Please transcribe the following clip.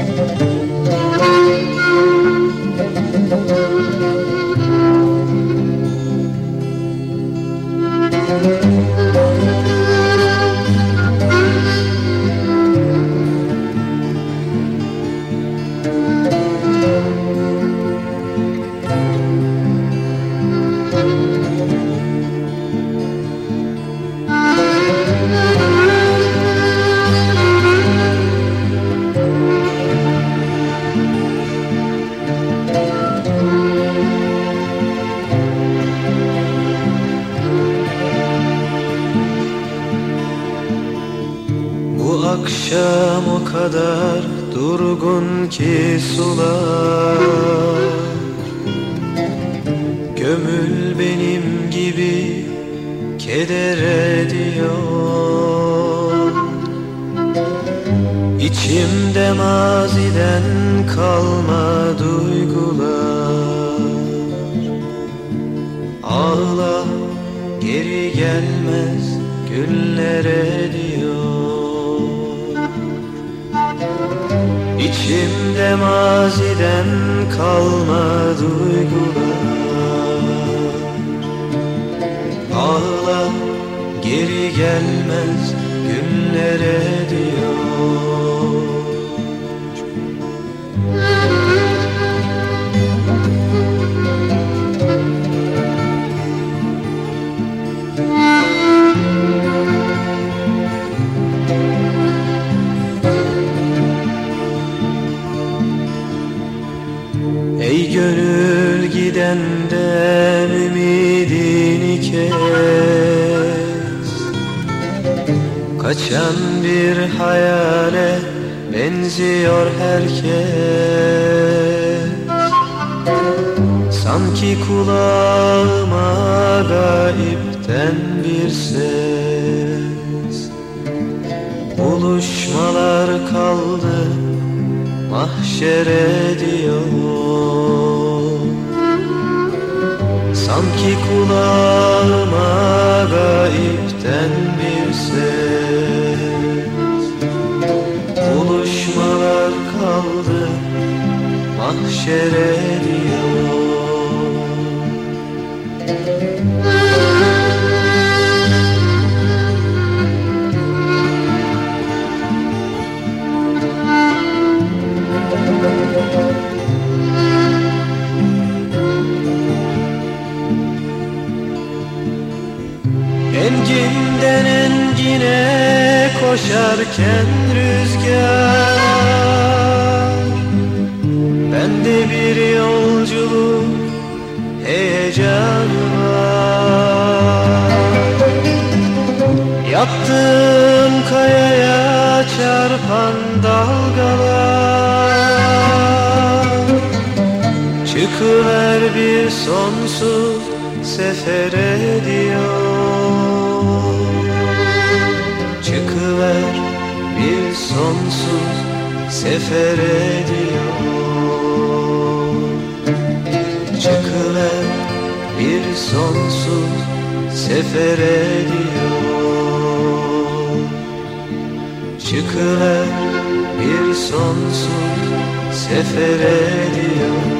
Música Akşam o kadar durgun ki sular. Gönül benim gibi keder ediyor İçimde maziden kalma duygular. Ağla geri gelmez günlere diyor İçimde maziden kalma duygular. Ağla geri gelmez günlere diyor Ey gönül gidenden ümidini kes. Kaçan bir hayale benziyor herkes. Sanki kulağıma gaipten bir ses. Buluşmalar kaldı mahşere diyor. Sanki kulağıma gaipten bir ses. Buluşmalar kaldı mahşere diyor Enginden engine koşarken rüzgar. Bende bir yolculuk heyecanı var. Yattığım kayaya çarpan dalgalar. Çıkıver bir sonsuz sefere diyor sefere diyor Çıkıver bir sonsuz sefere diyor Çıkıver bir sonsuz sefere diyor